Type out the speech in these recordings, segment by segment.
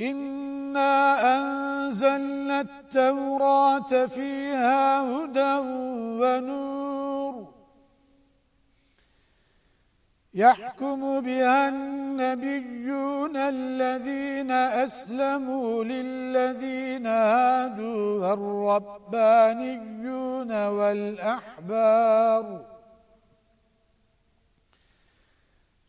إنا أنزلنا التوراة فيها هدى ونور يحكم بها النبيون الذين أسلموا للذين هادوا الربانيون والأحبار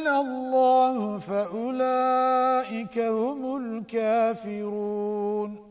أنزل الله فأولئك هم الكافرون